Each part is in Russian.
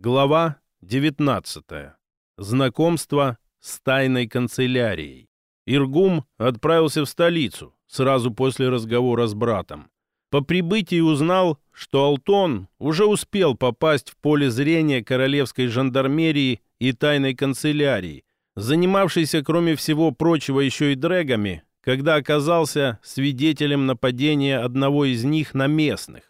Глава 19. Знакомство с тайной канцелярией. Иргум отправился в столицу сразу после разговора с братом. По прибытии узнал, что Алтон уже успел попасть в поле зрения королевской жандармерии и тайной канцелярии, занимавшейся, кроме всего прочего, еще и дрэгами, когда оказался свидетелем нападения одного из них на местных.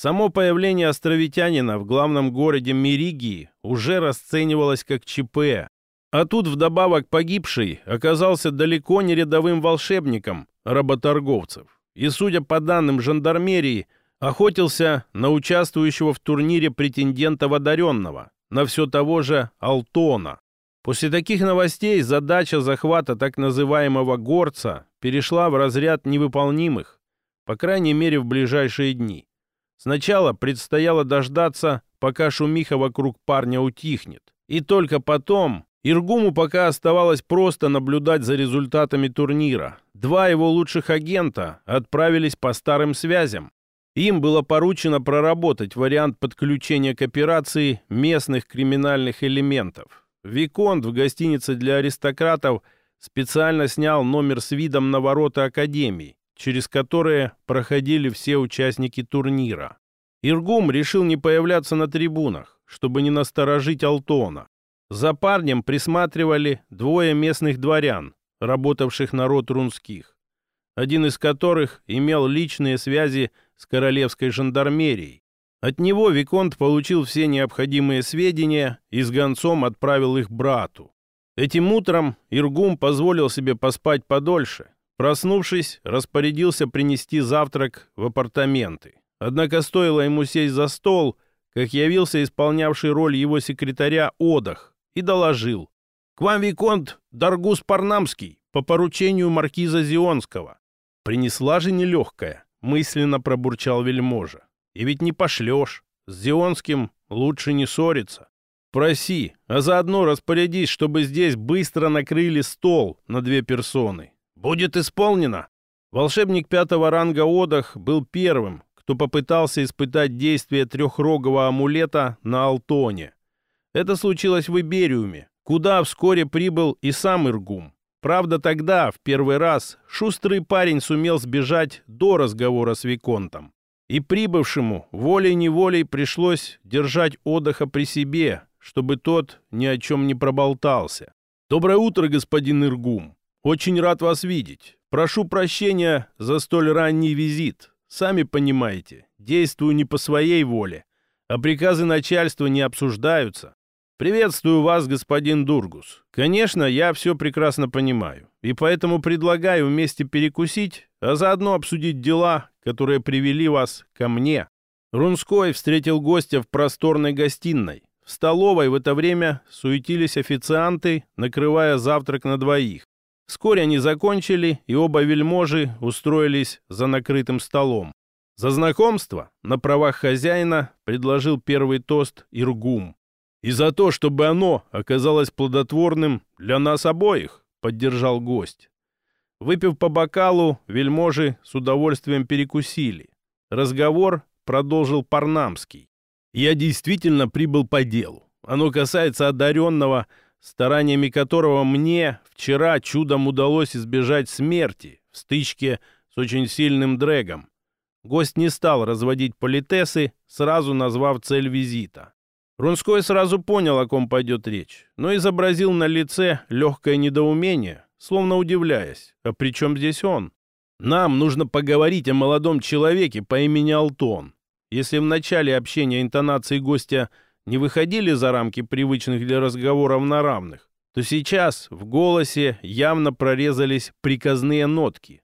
Само появление островитянина в главном городе Меригии уже расценивалось как ЧП. А тут вдобавок погибший оказался далеко не рядовым волшебником работорговцев. И, судя по данным жандармерии, охотился на участвующего в турнире претендента одаренного, на все того же Алтона. После таких новостей задача захвата так называемого «горца» перешла в разряд невыполнимых, по крайней мере в ближайшие дни. Сначала предстояло дождаться, пока шумиха вокруг парня утихнет. И только потом Иргуму пока оставалось просто наблюдать за результатами турнира. Два его лучших агента отправились по старым связям. Им было поручено проработать вариант подключения к операции местных криминальных элементов. Виконт в гостинице для аристократов специально снял номер с видом на ворота Академии через которые проходили все участники турнира. Иргум решил не появляться на трибунах, чтобы не насторожить Алтона. За парнем присматривали двое местных дворян, работавших на род рунских, один из которых имел личные связи с королевской жандармерией. От него Виконт получил все необходимые сведения и с гонцом отправил их брату. Этим утром Иргум позволил себе поспать подольше Проснувшись, распорядился принести завтрак в апартаменты. Однако стоило ему сесть за стол, как явился исполнявший роль его секретаря Одах и доложил. «К вам, Виконт, Даргус Парнамский, по поручению маркиза Зионского». «Принесла же нелегкая», — мысленно пробурчал вельможа. «И ведь не пошлешь. С Зионским лучше не ссориться. Проси, а заодно распорядись, чтобы здесь быстро накрыли стол на две персоны. «Будет исполнено!» Волшебник пятого ранга Одах был первым, кто попытался испытать действие трехрогого амулета на Алтоне. Это случилось в Ибериуме, куда вскоре прибыл и сам Иргум. Правда, тогда, в первый раз, шустрый парень сумел сбежать до разговора с Виконтом. И прибывшему волей-неволей пришлось держать Одаха при себе, чтобы тот ни о чем не проболтался. «Доброе утро, господин Иргум!» «Очень рад вас видеть. Прошу прощения за столь ранний визит. Сами понимаете, действую не по своей воле, а приказы начальства не обсуждаются. Приветствую вас, господин Дургус. Конечно, я все прекрасно понимаю, и поэтому предлагаю вместе перекусить, а заодно обсудить дела, которые привели вас ко мне». Рунской встретил гостя в просторной гостиной. В столовой в это время суетились официанты, накрывая завтрак на двоих. Вскоре они закончили, и оба вельможи устроились за накрытым столом. За знакомство на правах хозяина предложил первый тост Иргум. «И за то, чтобы оно оказалось плодотворным для нас обоих», — поддержал гость. Выпив по бокалу, вельможи с удовольствием перекусили. Разговор продолжил Парнамский. «Я действительно прибыл по делу. Оно касается одаренного, стараниями которого мне вчера чудом удалось избежать смерти в стычке с очень сильным дрэгом. Гость не стал разводить политесы, сразу назвав цель визита. Рунской сразу понял, о ком пойдет речь, но изобразил на лице легкое недоумение, словно удивляясь, а при чем здесь он? Нам нужно поговорить о молодом человеке по имени Алтон. Если в начале общения интонации гостя – не выходили за рамки привычных для разговоров на равных, то сейчас в голосе явно прорезались приказные нотки.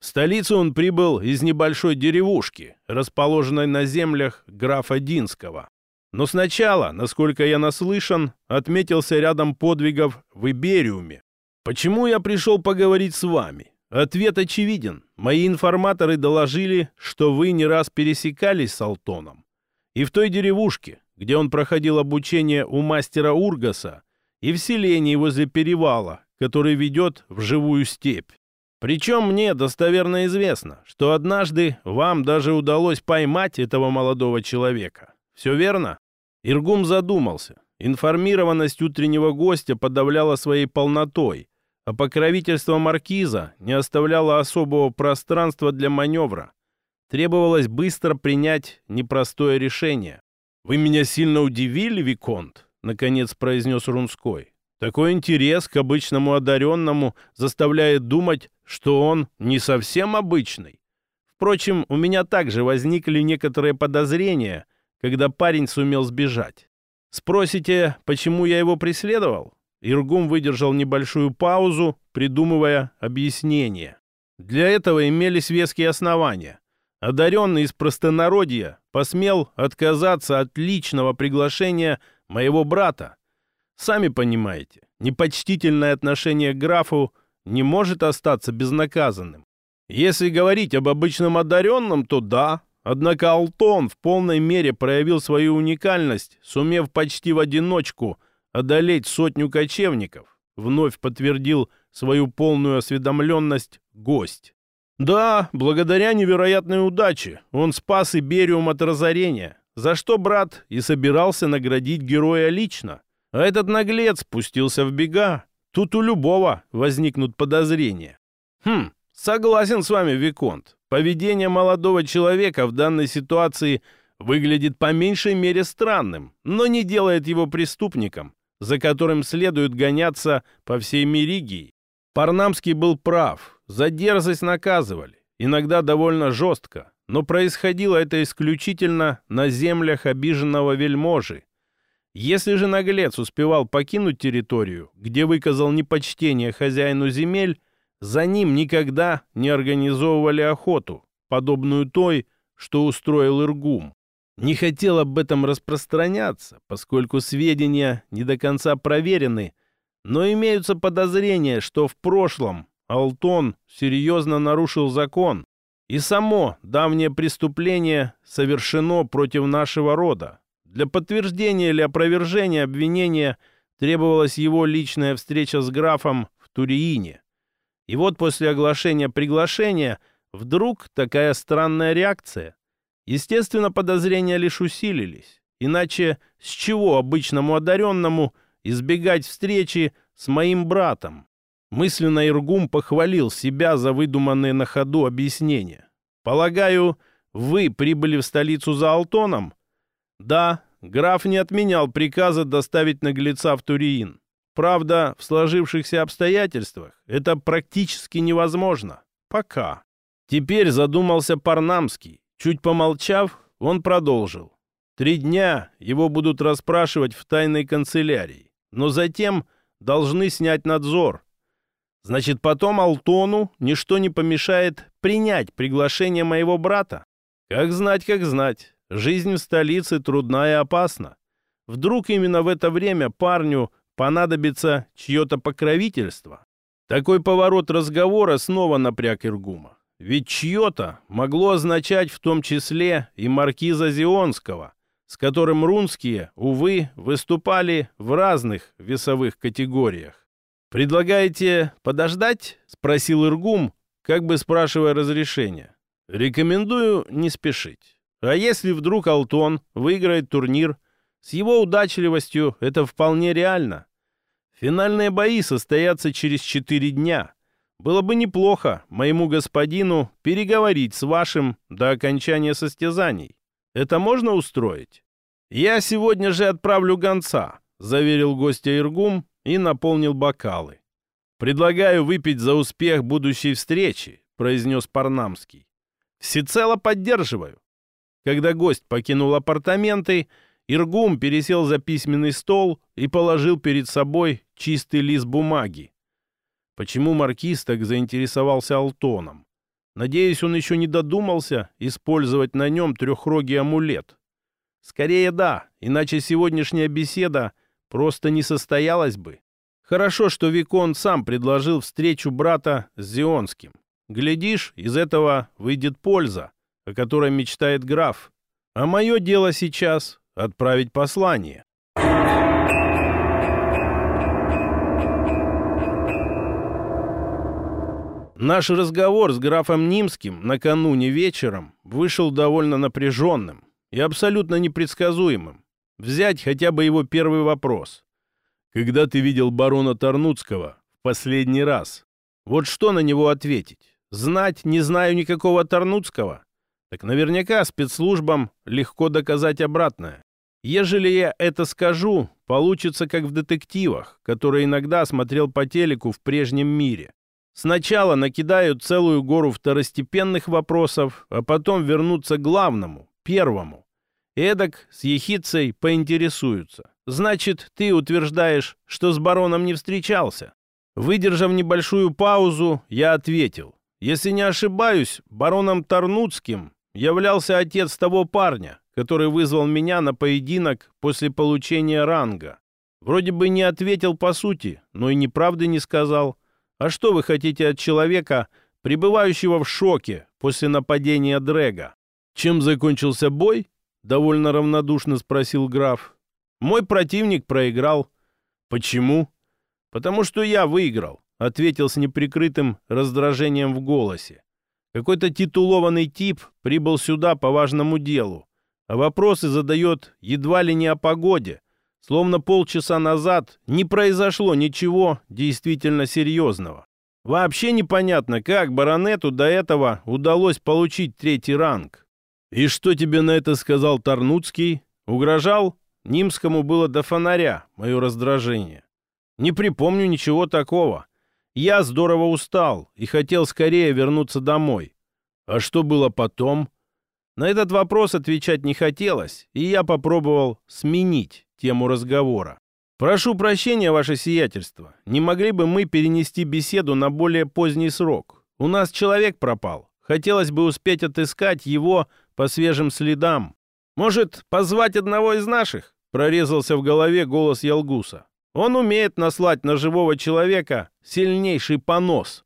В столицу он прибыл из небольшой деревушки, расположенной на землях графа Динского. Но сначала, насколько я наслышан, отметился рядом подвигов в Ибериуме. Почему я пришел поговорить с вами? Ответ очевиден. Мои информаторы доложили, что вы не раз пересекались с Алтоном. И в той деревушке, где он проходил обучение у мастера Ургаса, и в селении возле перевала, который ведет в живую степь. Причем мне достоверно известно, что однажды вам даже удалось поймать этого молодого человека. Все верно? Иргум задумался. Информированность утреннего гостя подавляла своей полнотой, а покровительство маркиза не оставляло особого пространства для маневра. Требовалось быстро принять непростое решение. «Вы меня сильно удивили, Виконт», — наконец произнес Рунской. «Такой интерес к обычному одаренному заставляет думать, что он не совсем обычный. Впрочем, у меня также возникли некоторые подозрения, когда парень сумел сбежать. Спросите, почему я его преследовал? Иргум выдержал небольшую паузу, придумывая объяснение. Для этого имелись веские основания. Одаренный из простонародья посмел отказаться от личного приглашения моего брата. Сами понимаете, непочтительное отношение к графу не может остаться безнаказанным. Если говорить об обычном одаренном, то да, Однако Алтон в полной мере проявил свою уникальность, сумев почти в одиночку одолеть сотню кочевников, вновь подтвердил свою полную осведомленность гость. Да, благодаря невероятной удаче он спас Ибериум от разорения, за что брат и собирался наградить героя лично. А этот наглец спустился в бега. Тут у любого возникнут подозрения. Хм, согласен с вами, Виконт. Поведение молодого человека в данной ситуации выглядит по меньшей мере странным, но не делает его преступником, за которым следует гоняться по всей Меригии. Парнамский был прав, за дерзость наказывали, иногда довольно жестко, но происходило это исключительно на землях обиженного вельможи. Если же наглец успевал покинуть территорию, где выказал непочтение хозяину земель, за ним никогда не организовывали охоту, подобную той, что устроил Иргум. Не хотел об этом распространяться, поскольку сведения не до конца проверены, но имеются подозрения, что в прошлом Алтон серьезно нарушил закон, и само давнее преступление совершено против нашего рода. Для подтверждения или опровержения обвинения требовалась его личная встреча с графом в Туриине. И вот после оглашения приглашения вдруг такая странная реакция. Естественно, подозрения лишь усилились. Иначе с чего обычному одаренному избегать встречи с моим братом? Мысленно Иргум похвалил себя за выдуманные на ходу объяснения. «Полагаю, вы прибыли в столицу за Алтоном?» «Да, граф не отменял приказа доставить наглеца в Туриин. Правда, в сложившихся обстоятельствах это практически невозможно. Пока. Теперь задумался Парнамский. Чуть помолчав, он продолжил. Три дня его будут расспрашивать в тайной канцелярии, но затем должны снять надзор. Значит, потом Алтону ничто не помешает принять приглашение моего брата. Как знать, как знать. Жизнь в столице трудна и опасна. Вдруг именно в это время парню понадобится чье-то покровительство. Такой поворот разговора снова напряг Иргума. Ведь чье-то могло означать в том числе и маркиза Зионского, с которым рунские, увы, выступали в разных весовых категориях. «Предлагаете подождать?» — спросил Иргум, как бы спрашивая разрешения. «Рекомендую не спешить. А если вдруг Алтон выиграет турнир, с его удачливостью это вполне реально. Финальные бои состоятся через четыре дня. Было бы неплохо моему господину переговорить с вашим до окончания состязаний. Это можно устроить? Я сегодня же отправлю гонца, заверил гостя Иргум и наполнил бокалы. Предлагаю выпить за успех будущей встречи, произнес Парнамский. Всецело поддерживаю. Когда гость покинул апартаменты, Иргум пересел за письменный стол и положил перед собой чистый лист бумаги. Почему маркиз так заинтересовался Алтоном? Надеюсь, он еще не додумался использовать на нем трехрогий амулет. Скорее да, иначе сегодняшняя беседа просто не состоялась бы. Хорошо, что Викон сам предложил встречу брата с Зионским. Глядишь, из этого выйдет польза, о которой мечтает граф. А мое дело сейчас отправить послание. Наш разговор с графом Нимским накануне вечером вышел довольно напряженным и абсолютно непредсказуемым. Взять хотя бы его первый вопрос. Когда ты видел барона Тарнуцкого в последний раз? Вот что на него ответить? Знать не знаю никакого Тарнуцкого? Так наверняка спецслужбам легко доказать обратное. Ежели я это скажу, получится как в детективах, которые иногда смотрел по телеку в прежнем мире. Сначала накидают целую гору второстепенных вопросов, а потом вернутся к главному, первому. Эдак с ехицей поинтересуются. Значит, ты утверждаешь, что с бароном не встречался? Выдержав небольшую паузу, я ответил. Если не ошибаюсь, бароном Тарнуцким являлся отец того парня, который вызвал меня на поединок после получения ранга. Вроде бы не ответил по сути, но и неправды не сказал. А что вы хотите от человека, пребывающего в шоке после нападения Дрэга? Чем закончился бой? Довольно равнодушно спросил граф. Мой противник проиграл. Почему? Потому что я выиграл, ответил с неприкрытым раздражением в голосе. Какой-то титулованный тип прибыл сюда по важному делу, а вопросы задает едва ли не о погоде, словно полчаса назад не произошло ничего действительно серьезного. Вообще непонятно, как баронету до этого удалось получить третий ранг. «И что тебе на это сказал Тарнуцкий? Угрожал?» Нимскому было до фонаря, мое раздражение. «Не припомню ничего такого. Я здорово устал и хотел скорее вернуться домой. А что было потом?» На этот вопрос отвечать не хотелось, и я попробовал сменить тему разговора. «Прошу прощения, ваше сиятельство. Не могли бы мы перенести беседу на более поздний срок? У нас человек пропал. Хотелось бы успеть отыскать его по свежим следам. Может, позвать одного из наших?» Прорезался в голове голос Ялгуса. «Он умеет наслать на живого человека сильнейший понос».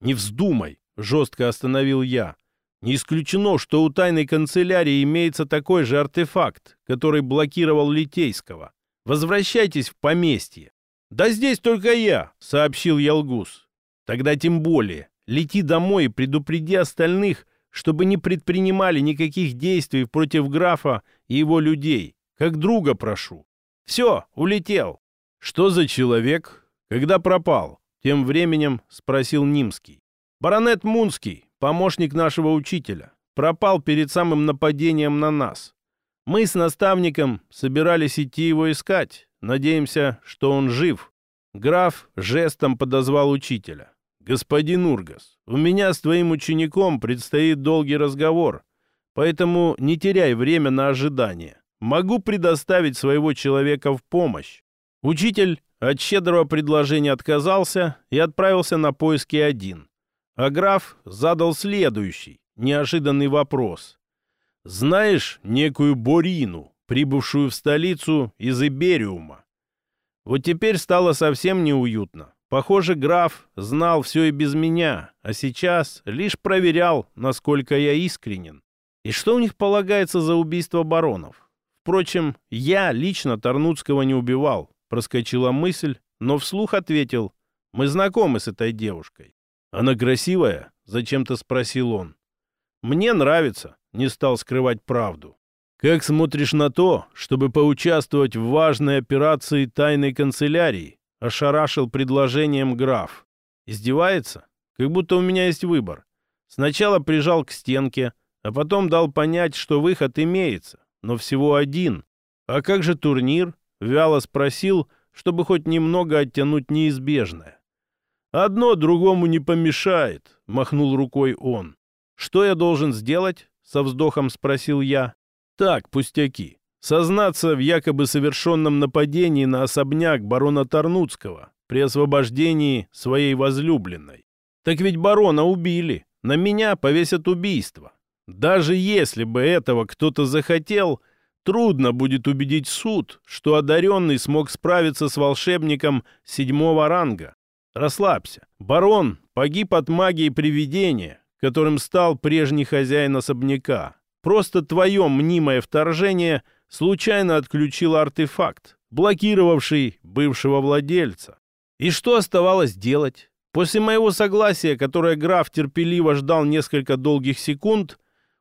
«Не вздумай!» — жестко остановил я. Не исключено, что у тайной канцелярии имеется такой же артефакт, который блокировал Литейского. Возвращайтесь в поместье. Да здесь только я, сообщил Ялгус. Тогда тем более. Лети домой и предупреди остальных, чтобы не предпринимали никаких действий против графа и его людей. Как друга прошу. Все, улетел. Что за человек? Когда пропал? Тем временем спросил Нимский. Баронет Мунский, помощник нашего учителя, пропал перед самым нападением на нас. Мы с наставником собирались идти его искать. Надеемся, что он жив. Граф жестом подозвал учителя. «Господин Ургас, у меня с твоим учеником предстоит долгий разговор, поэтому не теряй время на ожидание. Могу предоставить своего человека в помощь». Учитель от щедрого предложения отказался и отправился на поиски один. А граф задал следующий, неожиданный вопрос. «Знаешь некую Борину, прибывшую в столицу из Ибериума?» Вот теперь стало совсем неуютно. Похоже, граф знал все и без меня, а сейчас лишь проверял, насколько я искренен. И что у них полагается за убийство баронов? Впрочем, я лично Тарнуцкого не убивал, проскочила мысль, но вслух ответил, мы знакомы с этой девушкой. «Она красивая?» — зачем-то спросил он. «Мне нравится», — не стал скрывать правду. «Как смотришь на то, чтобы поучаствовать в важной операции тайной канцелярии?» — ошарашил предложением граф. «Издевается? Как будто у меня есть выбор. Сначала прижал к стенке, а потом дал понять, что выход имеется, но всего один. А как же турнир?» — вяло спросил, чтобы хоть немного оттянуть неизбежное. «Одно другому не помешает», — махнул рукой он. «Что я должен сделать?» — со вздохом спросил я. «Так, пустяки. Сознаться в якобы совершенном нападении на особняк барона Тарнуцкого при освобождении своей возлюбленной. Так ведь барона убили. На меня повесят убийство. Даже если бы этого кто-то захотел, трудно будет убедить суд, что одаренный смог справиться с волшебником седьмого ранга. Расслабься. Барон погиб от магии привидения, которым стал прежний хозяин особняка. Просто твое мнимое вторжение случайно отключило артефакт, блокировавший бывшего владельца. И что оставалось делать? После моего согласия, которое граф терпеливо ждал несколько долгих секунд,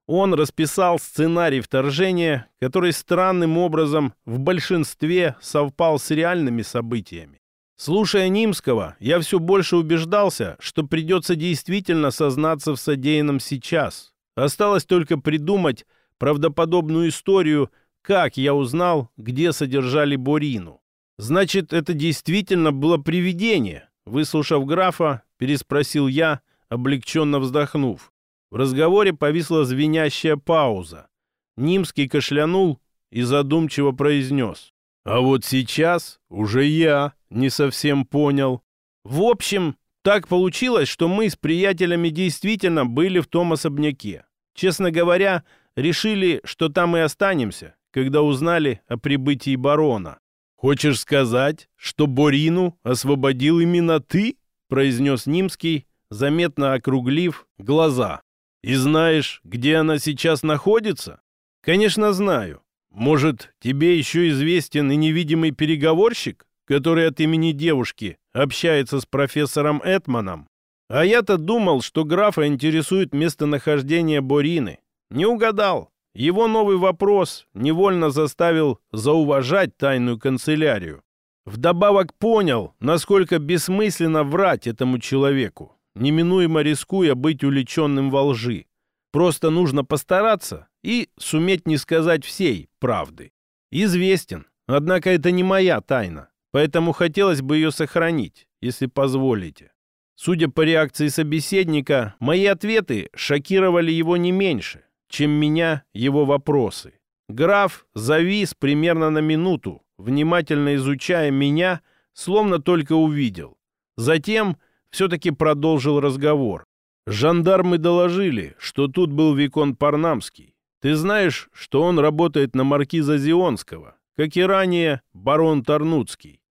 Он расписал сценарий вторжения, который странным образом в большинстве совпал с реальными событиями. Слушая Нимского, я все больше убеждался, что придется действительно сознаться в содеянном сейчас. Осталось только придумать правдоподобную историю, как я узнал, где содержали Борину. Значит, это действительно было привидение. Выслушав графа, переспросил я, облегченно вздохнув. В разговоре повисла звенящая пауза. Нимский кашлянул и задумчиво произнес. «А вот сейчас уже я не совсем понял. В общем, так получилось, что мы с приятелями действительно были в том особняке. Честно говоря, решили, что там и останемся, когда узнали о прибытии барона. «Хочешь сказать, что Борину освободил именно ты?» произнес Нимский, заметно округлив глаза. И знаешь, где она сейчас находится? Конечно, знаю. Может, тебе еще известен и невидимый переговорщик, который от имени девушки общается с профессором Этманом? А я-то думал, что графа интересует местонахождение Борины. Не угадал. Его новый вопрос невольно заставил зауважать тайную канцелярию. Вдобавок понял, насколько бессмысленно врать этому человеку неминуемо рискуя быть уличенным во лжи. Просто нужно постараться и суметь не сказать всей правды. Известен, однако это не моя тайна, поэтому хотелось бы ее сохранить, если позволите. Судя по реакции собеседника, мои ответы шокировали его не меньше, чем меня его вопросы. Граф завис примерно на минуту, внимательно изучая меня, словно только увидел. Затем все-таки продолжил разговор. Жандармы доложили, что тут был Викон Парнамский. Ты знаешь, что он работает на маркиза Зионского, как и ранее барон Тарнуцкий.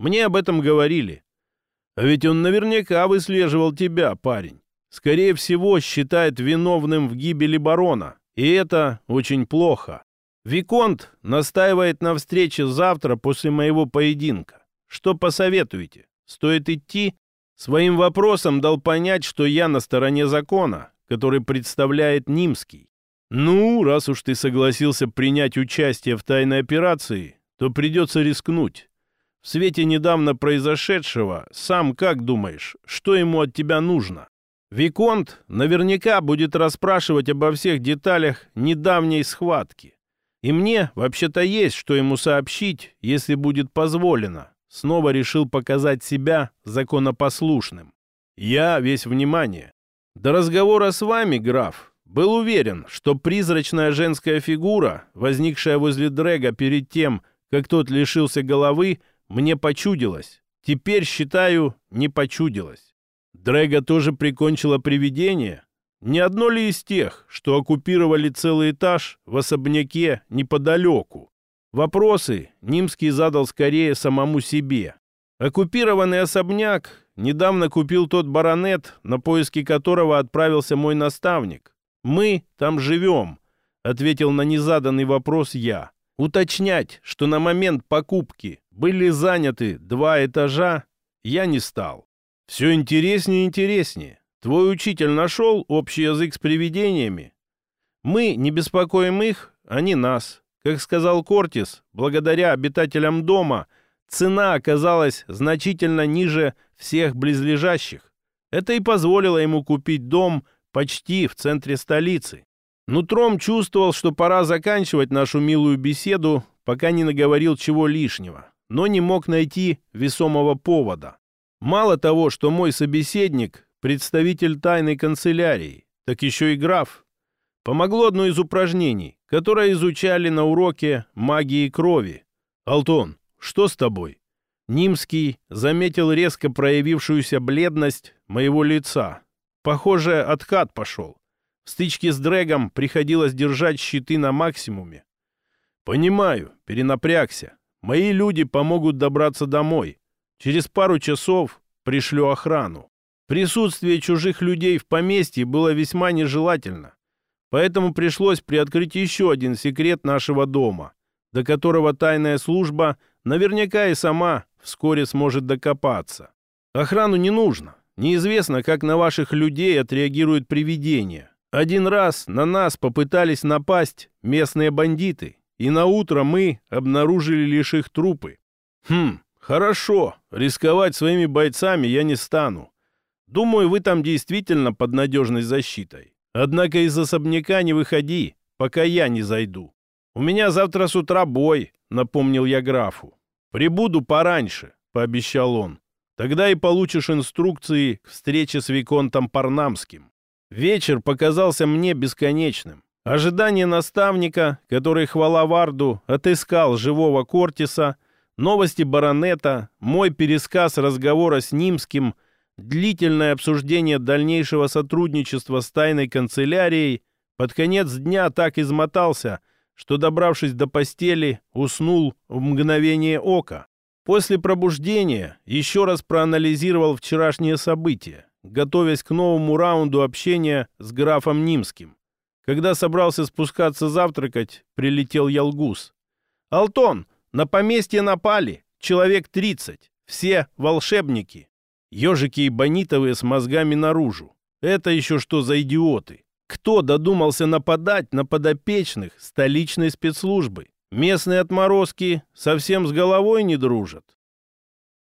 Мне об этом говорили. А ведь он наверняка выслеживал тебя, парень. Скорее всего, считает виновным в гибели барона. И это очень плохо. Виконт настаивает на встрече завтра после моего поединка. Что посоветуете? Стоит идти Своим вопросом дал понять, что я на стороне закона, который представляет Нимский. Ну, раз уж ты согласился принять участие в тайной операции, то придется рискнуть. В свете недавно произошедшего, сам как думаешь, что ему от тебя нужно? Виконт наверняка будет расспрашивать обо всех деталях недавней схватки. И мне вообще-то есть, что ему сообщить, если будет позволено снова решил показать себя законопослушным. Я весь внимание. До разговора с вами, граф, был уверен, что призрачная женская фигура, возникшая возле Дрэга перед тем, как тот лишился головы, мне почудилась. Теперь, считаю, не почудилась. Дрэга тоже прикончила привидение? Не одно ли из тех, что оккупировали целый этаж в особняке неподалеку? Вопросы Нимский задал скорее самому себе. Оккупированный особняк недавно купил тот баронет, на поиски которого отправился мой наставник. «Мы там живем», — ответил на незаданный вопрос я. Уточнять, что на момент покупки были заняты два этажа, я не стал. Все интереснее и интереснее. Твой учитель нашел общий язык с привидениями? Мы не беспокоим их, они нас. Как сказал Кортис, благодаря обитателям дома цена оказалась значительно ниже всех близлежащих. Это и позволило ему купить дом почти в центре столицы. Нутром чувствовал, что пора заканчивать нашу милую беседу, пока не наговорил чего лишнего, но не мог найти весомого повода. Мало того, что мой собеседник – представитель тайной канцелярии, так еще и граф. Помогло одно из упражнений, которое изучали на уроке магии крови. «Алтон, что с тобой?» Нимский заметил резко проявившуюся бледность моего лица. Похоже, откат пошел. В стычке с Дрэгом приходилось держать щиты на максимуме. «Понимаю, перенапрягся. Мои люди помогут добраться домой. Через пару часов пришлю охрану. Присутствие чужих людей в поместье было весьма нежелательно. Поэтому пришлось приоткрыть еще один секрет нашего дома, до которого тайная служба наверняка и сама вскоре сможет докопаться. Охрану не нужно. Неизвестно, как на ваших людей отреагирует привидение. Один раз на нас попытались напасть местные бандиты, и на утро мы обнаружили лишь их трупы. Хм, хорошо, рисковать своими бойцами я не стану. Думаю, вы там действительно под надежной защитой. Однако из особняка не выходи, пока я не зайду. У меня завтра с утра бой, напомнил я графу. Прибуду пораньше, пообещал он. Тогда и получишь инструкции к встрече с Виконтом Парнамским. Вечер показался мне бесконечным. Ожидание наставника, который, хвала Варду, отыскал живого Кортиса, новости баронета, мой пересказ разговора с Нимским, длительное обсуждение дальнейшего сотрудничества с тайной канцелярией, под конец дня так измотался, что, добравшись до постели, уснул в мгновение ока. После пробуждения еще раз проанализировал вчерашние события, готовясь к новому раунду общения с графом Нимским. Когда собрался спускаться завтракать, прилетел Ялгус. «Алтон, на поместье напали. Человек тридцать. Все волшебники. Ежики и бонитовые с мозгами наружу. Это еще что за идиоты? Кто додумался нападать на подопечных столичной спецслужбы? Местные отморозки совсем с головой не дружат.